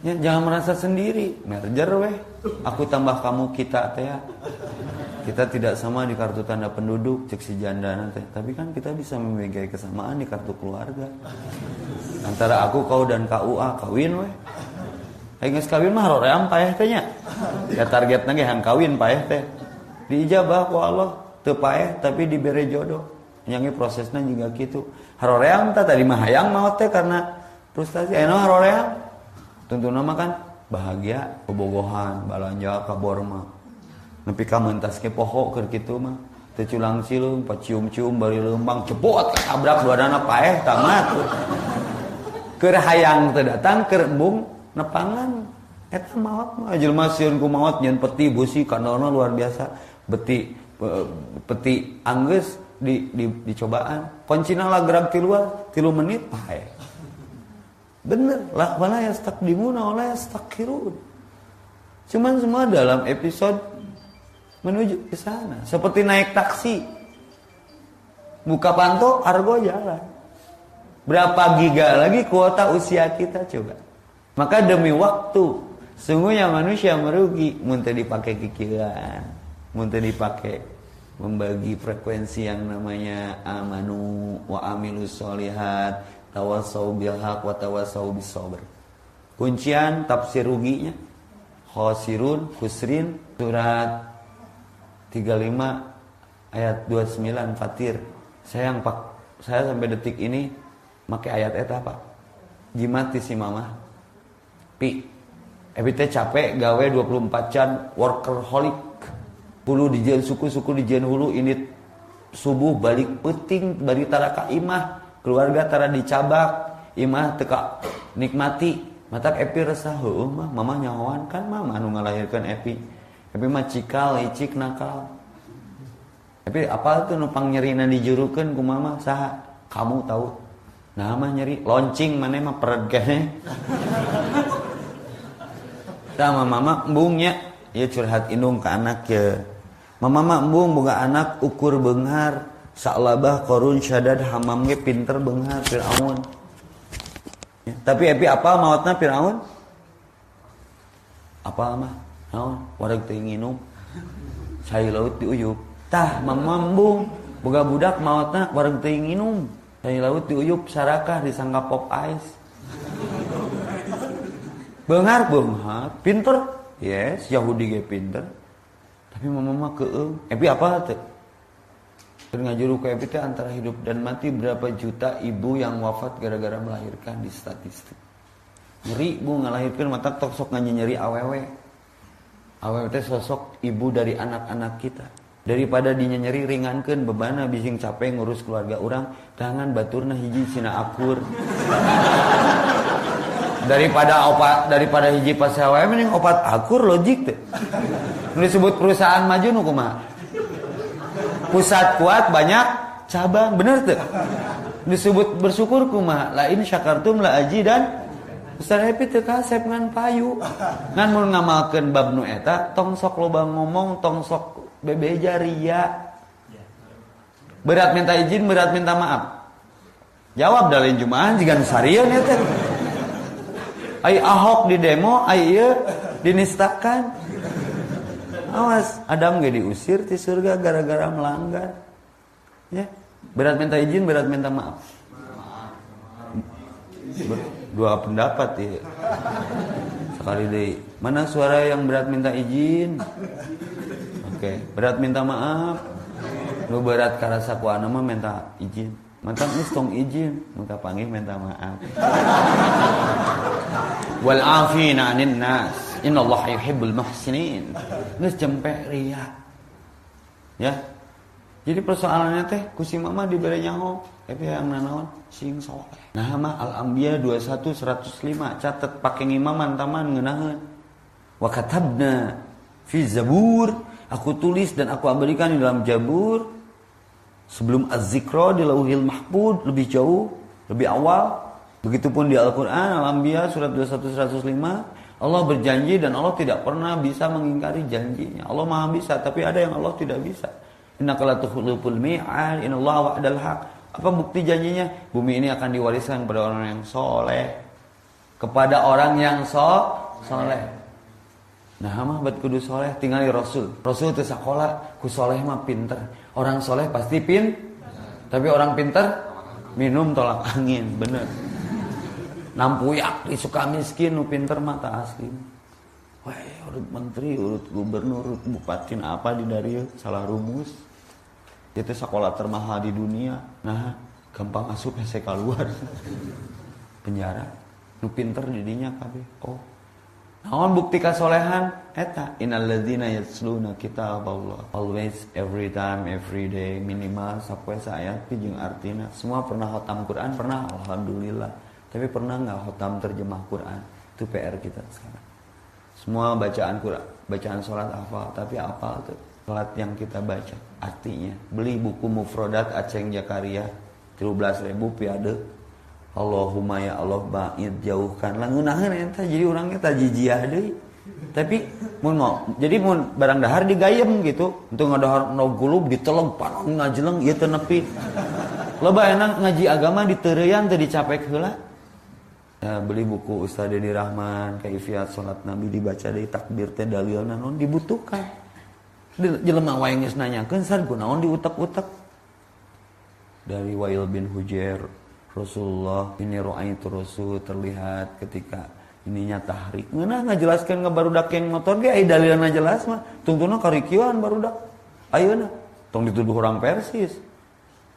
Ya, jangan merasa sendiri, merger weh. Aku tambah kamu kita teh ya. Kita tidak sama di kartu tanda penduduk, cek si janda nanti. Tapi kan kita bisa memiliki kesamaan di kartu keluarga. Antara aku, kau dan KUA, kawin weh. Ayo kawin mah roream payah tehnya. Ya target nage han kawin payah teh. Diijabah ku Allah teu payah tapi diberi jodoh. Yang prosesnya juga gitu. Haroream ta tadi mah hayang mau teh karena frustasi. Ayo haroream tentu nama kan bahagia kebogohan balanja ke Borma nepi ka mentas ke pohok keur kitu mah teu culang cilung pacium-cium bari lembang cepot tabrak dua dana paeh tamat keur hayang teu datang keur embung nepangan eta maot mah jelema sieun ku maot nyeun peti busi kandona luar biasa beti peti anggeus di, di dicobaan kuncina lah gerak ti luar tilu menit pae bener lah wala yastaqdimuna wala yastakhirun cuman semua dalam episode menuju ke sana. Seperti naik taksi buka panto argo jalan. Berapa giga lagi kuota usia kita coba. Maka demi waktu, sungguhnya manusia merugi muntah dipakai kikiran, muntah dipakai membagi frekuensi yang namanya amanu wa amilus solihat tawasau bil haq wa tawasau bis sabr. Kuncian tafsir ruginya khosirun kusrin surat 35 ayat 29 Fatir. Saya pak saya sampai detik ini pakai ayat eta apa jimat si mama pi ebi teh capek gawe 24 jam workaholic hulu di jen suku-suku di jen hulu ini subuh balik peting bari tara ka imah keluarga tara dicabak imah teka nikmati matak epi resah heueuh mah mama nyawan kan mama anu ngalahirkan epi epi mah cikal icik nakal epi apa tuh numpang nyerina dijurukeun ku mama saha kamu tahu Nama nyeri loncing mana mah pergane. Sama mama embungnya ya curhat indung ke anak ya. Mama mah embung boga anak ukur benghar saklabah korun syadad hamam ge pinter benghar Firaun. Ya, tapi epi apa mautna Firaun? Apa mah? Naon? Wareg teu nginum. Cai laut diuyup. Tah mama embung boga budak mautna wareg teu nginum. Dari laut diuyup sarakah disangka pop ice. Bengar bengar, pinter. Yes, Yahudi ge pinter. Tapi mama mah. Epi apa tuh? Ngajuru ke Epi antara hidup dan mati berapa juta ibu yang wafat gara-gara melahirkan di statistik. Nyeri bu ngelahirkan mata tok sok nyeri awewe. Awewe teh sosok ibu dari anak-anak kita daripada dinya nyeri ringankan bebana bising capek ngurus keluarga orang tangan baturna hiji cina akur daripada opat daripada hiji pas mending opat akur logik teh disebut perusahaan maju nu pusat kuat banyak cabang bener tuh disebut bersyukur kumaha lain syakartum la aji dan Ustaz Happy teu kasep ngan payu ngan mun ngamalkeun bab nu eta tong sok loba ngomong tong sok bebeja ria. Berat minta izin, berat minta maaf. Jawab dalin jumaan jika sarian ya teh. Ai Ahok di demo, ieu dinistakan. Awas, Adam gak diusir di surga gara-gara melanggar. Ya, berat minta izin, berat minta maaf. Dua pendapat ya. Sekali deh, mana suara yang berat minta izin? Oke, berat minta maaf. Lu berat karena sakuana mah minta izin. Mantan geus tong izin, muka panggil minta maaf. Wal afina 'anil nas. Innallaha yuhibbul muhsinin. Geus jempe ria. Ya. Jadi persoalannya teh kusi mama diberi nyaho, tapi yang nanaon sing soleh. Nah mah Al-Anbiya 21 105 catat pakai ngimaman taman ngeunaheun. Wa katabna fi Zabur Aku tulis dan aku abadikan di dalam Jabur sebelum Az-Zikra di Lauhil Mahfud lebih jauh, lebih awal. Begitupun di Al-Qur'an Al-Anbiya surat 21 105 Allah berjanji dan Allah tidak pernah bisa mengingkari janjinya. Allah Maha bisa, tapi ada yang Allah tidak bisa. Innaka la tukhliful mi'ad, innallaha wa'dal haq. Apa bukti janjinya? Bumi ini akan diwariskan kepada orang yang soleh. Kepada orang yang so, soleh. Nah mah buat kudu soleh tinggal di Rasul. Rasul itu sekolah, ku soleh mah pinter. Orang soleh pasti pin, tapi orang pinter minum tolak angin, bener. Nampuyak di suka miskin, nu pinter mata asli. Wah, urut menteri, urut gubernur, urut bupati, apa di dari salah rumus. Itu sekolah termahal di dunia. Nah, gampang masuk saya keluar penjara. Nu pinter didinya kabeh. Oh, Naon bukti kasolehan? Eta innalladzina yasluna kitab Allah. Always, every time, every day, minimal sapoe saayat jeung artina. Semua pernah khotam Quran, pernah alhamdulillah. Tapi pernah nggak khotam terjemah Quran? Itu PR kita sekarang. Semua bacaan Quran, bacaan sholat hafal, tapi apa tuh? Sholat yang kita baca, artinya. Beli buku Mufrodat Aceh Jakaria, 13 ribu piade. Allahumma ya Allah ba'id jauhkan langunahan entah jadi orangnya tak jijiah deh. Tapi mun mau jadi mun barang dahar digayem gitu untuk ngadahar no gulub diteleng panong ngajeleng ieu teu nepi. Loba enak ngaji agama ditereyan teu dicapek heula. Ya, beli buku Ustaz Dedi Rahman Kaifiat Salat Nabi dibaca dari takbir teh dalil naon dibutuhkan. Jelema wae geus nanyakeun sar kunaon diutek-utek. Dari Wail bin Hujair Rasulullah ini itu Rasul terlihat ketika ininya tahrik. Ngeunah ngajelaskeun ngabarudak yang motor ge aya dalilna jelas mah. Tungtuna karikieuan barudak. Ayeuna tong dituduh orang Persis.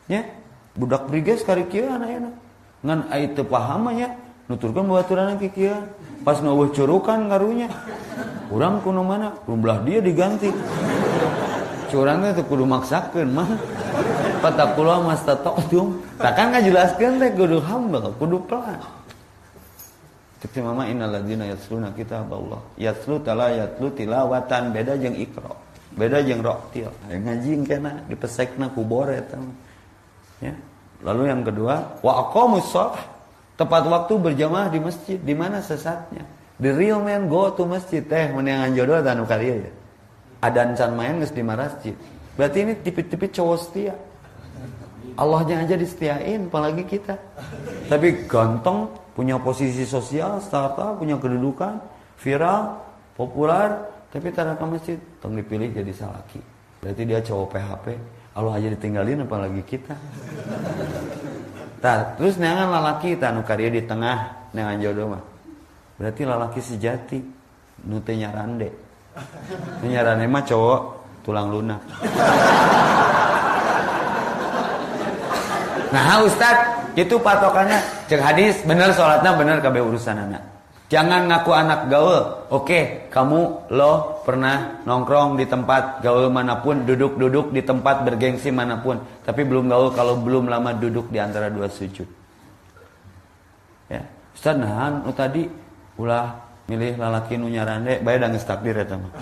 Ya, budak briges karikieuan ayeuna. Ngan aya teu paham nya nuturkan baturan kikieu pas ngeueuh curukan ngarunya urang kuno mana rumlah dia diganti curangnya teh kudu maksakeun mah patakulah mas tatoktum takkan ngajelaskeun teh kudu hamba kudu pelan Tapi mama innalladzina yasluna kitab Allah. Yaslu tala yatlu tilawatan beda jeung ikra. Beda jeung roktil. Ngaji kena dipesekna kubore. Ya. Lalu yang kedua, wa. Tepat waktu berjamaah di masjid, di mana sesatnya? The real man go to masjid teh menangan jodoh dan kalian ya. Adan can main geus di masjid. Berarti ini tipe-tipe cowok setia. Allahnya aja disetiain, apalagi kita. Tapi ganteng, punya posisi sosial, startup, punya kedudukan, viral, populer, tapi tak ke masjid, tong dipilih jadi salaki. Berarti dia cowok PHP, Allah aja ditinggalin apalagi kita. Tah, terus neangan lalaki tanu karya di tengah neangan jodoh mah. Berarti lalaki sejati nu teu nyarande. Nu nyarande mah cowok tulang lunak. Nah, Ustad, itu patokannya cek hadis bener sholatnya bener kabeh urusan anak. Jangan ngaku anak gaul. Oke, kamu lo pernah nongkrong di tempat gaul mana pun, duduk-duduk di tempat bergengsi mana pun, tapi belum gaul kalau belum lama duduk di antara dua sujud. Ya, Ustaz nahan oh tadi ulah milih lalaki nu nyarande bae da geus takdir eta mah.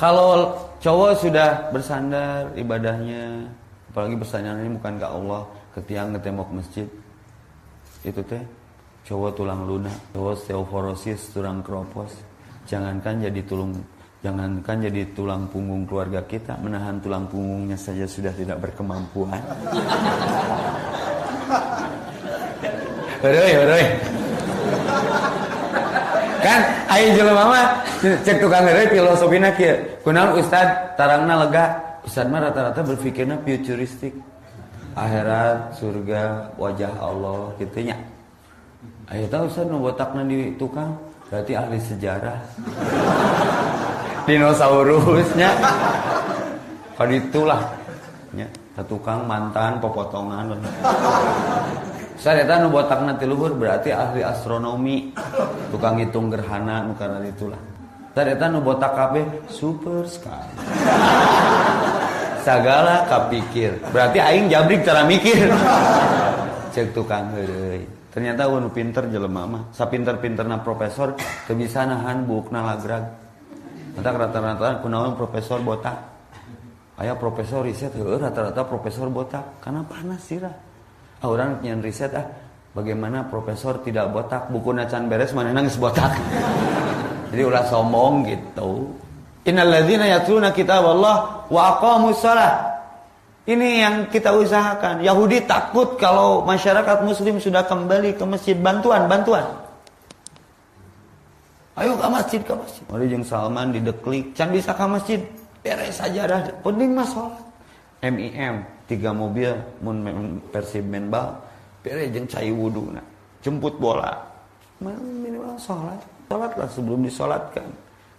Kalau cowok sudah bersandar ibadahnya, apalagi bersandar ini bukan ke Allah, ke tiang ke tembok masjid. Itu teh cowok tulang lunak, cowok osteoporosis, tulang kropos. Jangankan jadi tulang jangankan jadi tulang punggung keluarga kita, menahan tulang punggungnya saja sudah tidak berkemampuan. Heureui, heureui. Kan ayo jelema mah cek tukang heureui filosofina kieu. Kunaon Ustad tarangna lega? Ustad mah rata-rata berpikirnya futuristik. Akhirat, surga, wajah Allah gitu nya. Ayo tahu Ustaz nu botakna di tukang berarti ahli sejarah. Dinosaurusnya. Kalau itulah nya tukang mantan popotongan. Ustaz eta nu botakna ti luhur berarti ahli astronomi. Tukang hitung gerhana nu karena itulah. Ustaz eta nu botak kabeh super sekali. Sagala kapikir. Berarti aing jabrik cara mikir. Cek tukang heureuy. Ternyata unu pinter jelema mah. Sapinter-pinterna profesor teu bisa nahan buukna lagrag. Entah rata-rata kunaon profesor botak. Aya profesor riset rata-rata profesor botak karena panas sirah. Ah urang nyen riset ah bagaimana profesor tidak botak buku can beres mana nangis botak. Jadi ulah sombong gitu. Innalladzina yatluna kitab Allah wa shalah ini yang kita usahakan. Yahudi takut kalau masyarakat muslim sudah kembali ke masjid. Bantuan, bantuan. Ayo ke masjid, ke masjid. Mari jeng Salman dideklik. Can bisa ke masjid. Beres saja dah. Penting mas sholat. MIM. Tiga mobil. Mun persib menbal. Beres jeng cai wudhu. Nah. Jemput bola. Minimal sholat. Sholatlah sebelum disolatkan.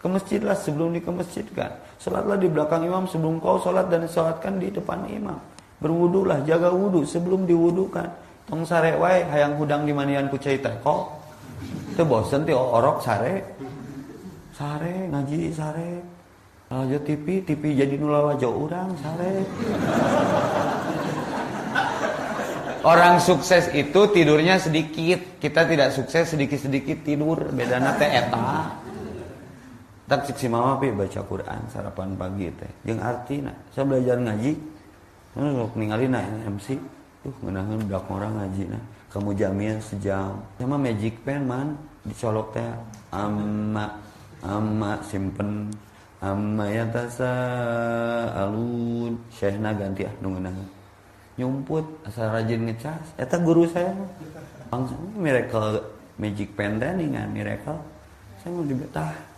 Ke masjidlah sebelum dikemasjidkan. Sholatlah di belakang imam sebelum kau sholat dan sholatkan di depan imam. Berwudulah, jaga wudu sebelum diwudukan. Tong sare wae hayang hudang di manian ku cai teko. Teu bosen ti orok sare. Sare ngaji sare. Aja TV, TV jadi nulawa jauh orang sare. Orang sukses itu tidurnya sedikit. Kita tidak sukses sedikit-sedikit tidur. Bedana teh eta. Tak cik si mama pi baca Quran sarapan pagi teh. Jeung artina saya belajar ngaji Nggak ningali na MC tuh ngenahin udah orang ngaji nah. Kamu jamin sejam. Sama magic pen man dicolok teh. Amma amma simpen. Amma ya tasa alun syekhna ganti ah nunggu nyumput asal rajin ngecas. Eta guru saya langsung miracle magic pen teh ningan miracle. Saya mau dibetah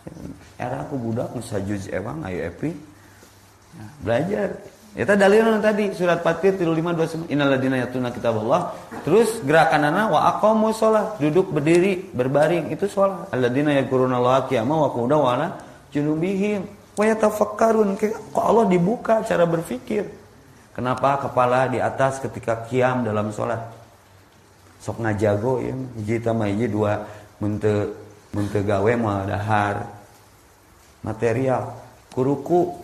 era aku budak nusa juz ewang ayo epi nah, belajar Eta dalilnya tadi surat Fatir 3529 innaladina yatuna Allah. Terus gerakan anak wa aqamu sholat, duduk berdiri, berbaring itu sholat. Alladzina yadhkurunallaha qiyaman wa qu'udan wa ala junubihim wa yatafakkarun. Kok Allah dibuka cara berpikir. Kenapa kepala di atas ketika kiam dalam sholat? Sok ngajago ya, hiji tambah hiji dua mente mente gawe mah dahar. Material. Kuruku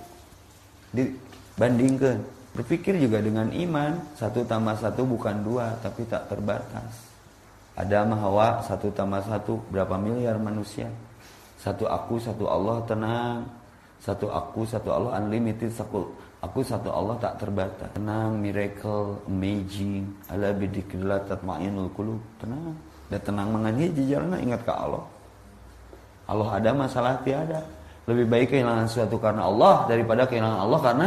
di bandingkan berpikir juga dengan iman satu tambah satu bukan dua tapi tak terbatas. Ada mahawa satu tambah satu berapa miliar manusia? Satu aku satu Allah tenang. Satu aku satu Allah unlimited satu aku satu Allah tak terbatas. Tenang miracle amazing. Ala bidikrillah tatmainul qulub. Tenang. Dan tenang mengani jalan ingat ke Allah Allah ada masalah tiada lebih baik kehilangan sesuatu karena Allah daripada kehilangan Allah karena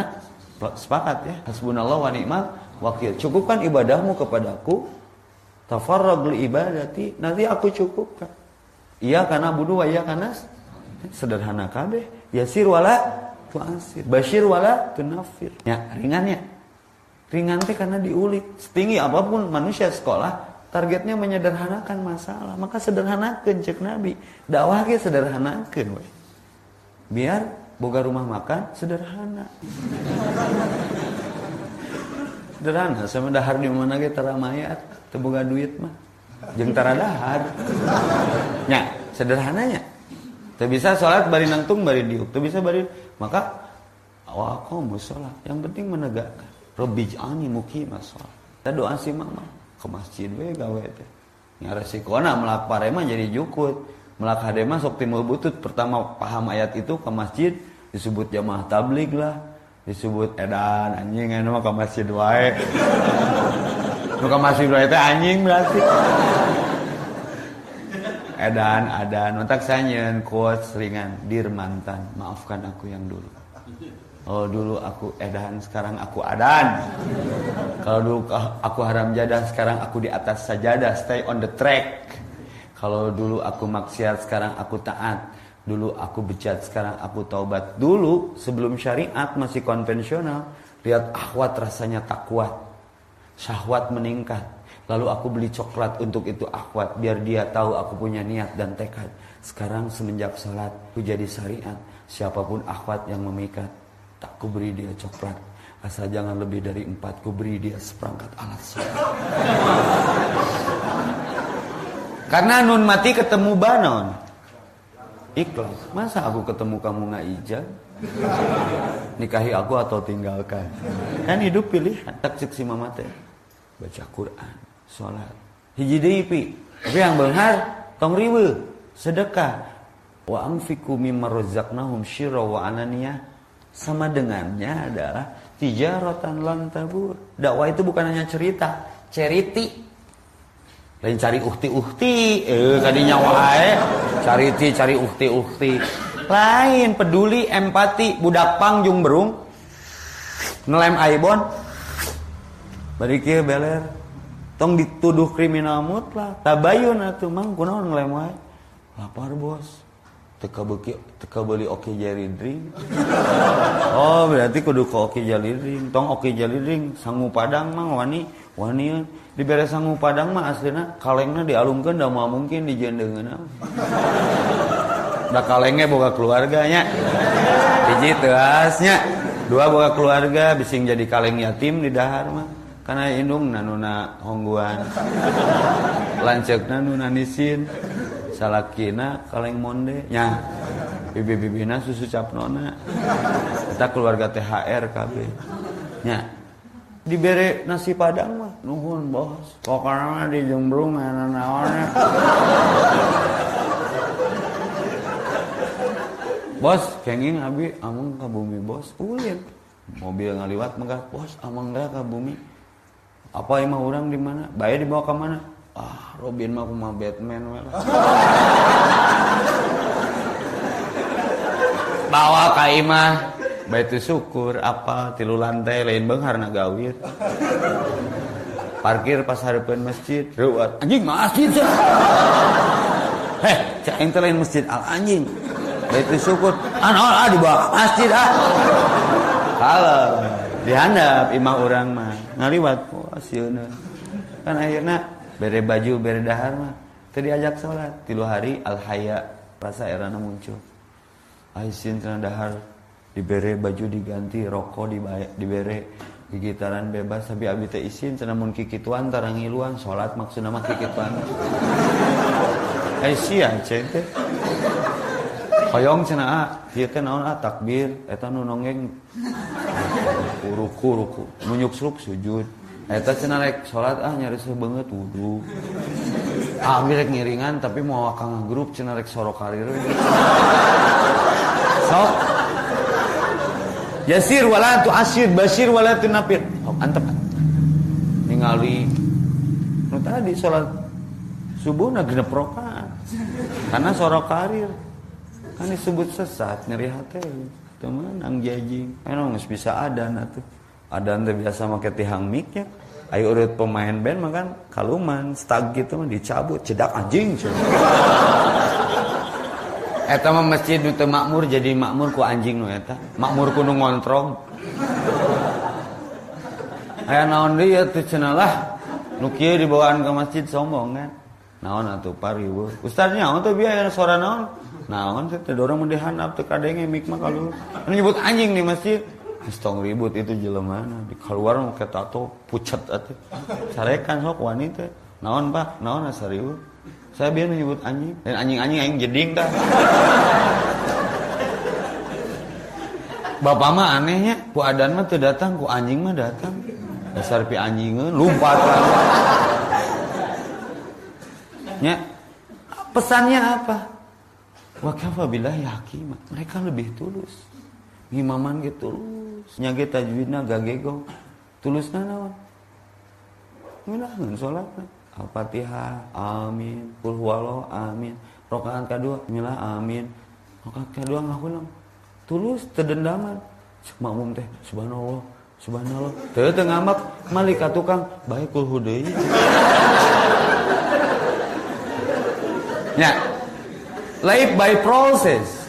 Sepakat ya. Hasbunallah wa ni'mal wakil. Cukupkan ibadahmu kepadaku. Tafarrag ibadati. Nanti aku cukupkan. Iya karena budu wa iya karena sederhana kabeh. Yasir wala tu'asir. Bashir wala tunafir. Ya, ringannya. Ringan teh karena diulik. Setinggi apa pun manusia sekolah, targetnya menyederhanakan masalah. Maka sederhanakan cek Nabi. Dakwah sederhanakan we. Biar boga rumah makan sederhana. Sederhana sama dahar di mana kita ramayat terboga duit mah. Jeng tara dahar. Nya sederhananya. Tak bisa sholat bari nangtung bari diuk. Tak bisa bari maka awal kamu sholat. Yang penting menegakkan. Rabbi jani mukimah sholat. Kita doa si mama ke masjid we gawe teh. Nya resikona melak parema jadi jukut. Melak hadema sok timbul butut. Pertama paham ayat itu ke masjid disebut jamaah tablik lah. Disebut edan anjing anu ke masjid wae. Nu ke masjid wae teh anjing berarti. Edan adan. Otak sanyeun quotes ringan. Dir mantan maafkan aku yang dulu Oh dulu aku edan, sekarang aku adan. Kalau dulu aku haram jadah, sekarang aku di atas sajadah, stay on the track. Kalau dulu aku maksiat, sekarang aku taat. Dulu aku bejat, sekarang aku taubat. Dulu sebelum syariat masih konvensional, lihat akhwat rasanya tak kuat. Syahwat meningkat. Lalu aku beli coklat untuk itu akhwat biar dia tahu aku punya niat dan tekad. Sekarang semenjak sholat, aku jadi syariat. Siapa pun akhwat yang memikat, tak ku beri dia coklat. Asal jangan lebih dari empat ku beri dia seperangkat alat sholat karena nun mati ketemu banon. Ikhlas. Masa aku ketemu kamu nggak ijab? Nikahi aku atau tinggalkan? Kan hidup pilihan. Tak si mama teh. Baca Quran sholat. Hiji deui tapi yang benar tong riwe. Sedekah. Wa amfiku mimma razaqnahum syirra wa ananiyah sama dengannya adalah tijaratan lantabur. Dakwah itu bukan hanya cerita, ceriti. Lain cari uhti-uhti, eh kadinya wae, cariti cari uhti-uhti. Lain peduli, empati, budak pangjung berung. Ngelem aibon. Bari kieu beler. Tong dituduh kriminal mutlak. Tabayun atuh mang kunaon ngelem wae. Lapar bos teka beki teka beli oke jari drink oh berarti kudu ke oke jari drink tong oke jari drink sangu padang mah wani wani. Dibere sangu padang mah aslina kalengna dialungkeun da mau mungkin dijendengeun da kalengnya boga keluarganya. Hiji teu dua boga keluarga bising jadi kaleng yatim di dahar mah. Karena indung nanuna hongguan. Lanceukna nu nisin salakina kaleng monde. Nya bibi-bibina susu capnona. Kita keluarga THR KB nya dibere nasi padang mah nuhun bos. Pokoknya di jembrung bos kenging abi amang ke bumi bos. Ulin mobil ngaliwat megah. Bos amang dah ke bumi. Apa emang orang di mana? Bayar dibawa ke mana ah Robin mah aku mah Batman wala. bawa ka imah baitu syukur apa tilu lantai lain beunghar na gawir. Parkir pas harapan masjid ruwet anjing masjid heh cak ente lain masjid al anjing. Baitu syukur naon ah dibawa masjid ah. Kalau dihandap imah orang mah ngaliwat sieuna kan akhirnya bere baju bere dahar mah. Tadi ajak sholat. Tilu hari al haya rasa erana muncul. Aisin cenah dahar dibere baju diganti rokok dibere gigitaran bebas. Tapi abi teh isin cenah mun kikituan tarang ngiluan salat maksudna mah kikituan. Ai sia ceng teh. Hoyong cenah ah ieu teh naon takbir. Eta nu nongeng. Ruku ruku. Nu nyuksruk sujud eta cenah rek salat ah nyaris banget wudu ah rek ngiringan tapi mau akang grup cenah rek sorok karir sok Yasir wala tu asir, basir wala tu napir. Oh, antep. Ningali nu tadi salat subuh na genep. Karena sorok karir. Kan disebut sesat nyeri hati. Teman ang jajing. Emang geus bisa adan atuh. Adan teh biasa make tihang mic ya. Ayo urut pemain band makan kaluman stag gitu mah dicabut cedak anjing. eta mah masjid nu teu makmur jadi makmur ku anjing nu eta. Makmur ku nu ngontrong. Aya naon deui atuh cenah lah. Nu kieu dibawaan ke masjid sombong kan. Naon atuh pariweuh. Ustaz nyaon teh biaya sora naon? Naon teh dorong mun dihandap teu kadenge mik mah kalau nyebut anjing di masjid Stong ribut itu jelema di keluar make tato pucet atuh sarekan sok wanita naon pak naon asa ribut saya biar menyebut anjing dan anjing-anjing yang jeding dah. Bapak mah anehnya, ku adan mah datang, ku anjing mah datang. Dasar pi anjingan, lompat Ya, pesannya apa? Wakafa billahi hakim. Mereka lebih tulus. Ngimaman gitu. Nyage tajwidna gagego. Tulusna naon? Ngilahkeun salatna. Al-Fatihah, amin. Kul huwallah, amin. Rokaat kedua, milah amin. Rokaat kedua ngahulang. Tulus terdendaman. Makmum teh, subhanallah, subhanallah. Teu teu ngamak malika tukang baik kul. Ya. Life by process.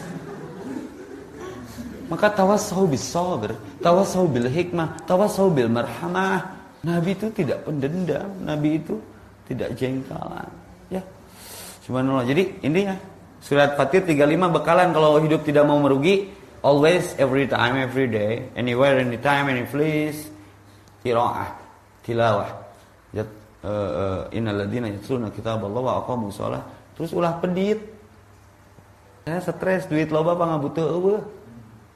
Maka tawasau bis sabr, tawasau bil hikmah, tawasau bil marhamah. Nabi itu tidak pendendam, Nabi itu tidak jengkalan ya. Subhanallah. Jadi intinya surat Fatir 35 bekalan kalau hidup tidak mau merugi always every time every day anywhere anytime any place qiraah tilawah. Ya uh, innal ladzina yatluna Allah wa aqamu shalah. Terus ulah pedit. Saya stres duit loba apa ngabutuh eueuh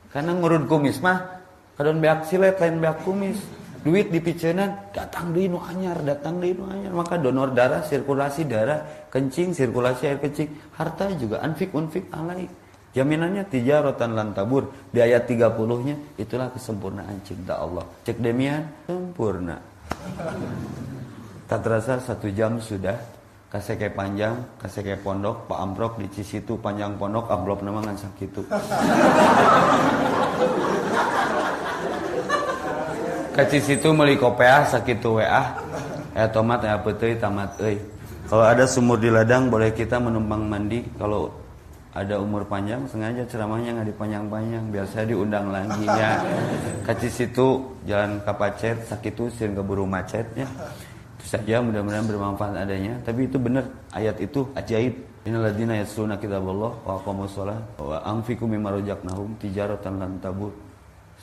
karena ngurun kumis mah kadon beak silet lain beak kumis. Duit di picenan datang di nu anyar datang di nu anyar. Maka donor darah sirkulasi darah kencing sirkulasi air kencing harta juga anfik unfik alai. Jaminannya tijarotan lantabur di ayat 30 nya itulah kesempurnaan cinta Allah. Cek demian sempurna. Tak terasa satu jam sudah kaseke panjang kaseke pondok pak amprok di cisitu panjang pondok amplop nama ngan sakitu. Kaci situ meuli kopeah sakitu WA. Eh tomat ya peuteui tamat euy. Kalau ada sumur di ladang boleh kita menumpang mandi. Kalau ada umur panjang sengaja ceramahnya nggak dipanjang-panjang. Biar saya diundang lagi ya. Kaci situ jalan kapacet sakitu sering keburu macet ya itu saja mudah-mudahan bermanfaat adanya tapi itu benar ayat itu ajaib Innaladina yasluna kitaballah wa aqamus wa anfiqu mimma razaqnahum tijaratan lan tabur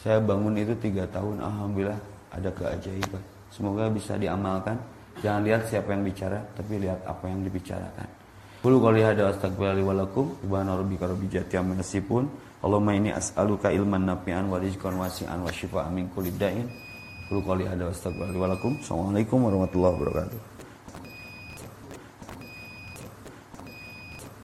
saya bangun itu tiga tahun, alhamdulillah ada keajaiban. Semoga bisa diamalkan. Jangan lihat siapa yang bicara, tapi lihat apa yang dibicarakan. Qul qali hada astaghfirullahi wa lakum subhana rabbika rabbil izzati amma yasifun. Allahumma inni as'aluka ilman nafi'an wa rizqan wasi'an wa syifaan min. Astaghfirullahi wa lakum. Assalamualaikum warahmatullahi wabarakatuh.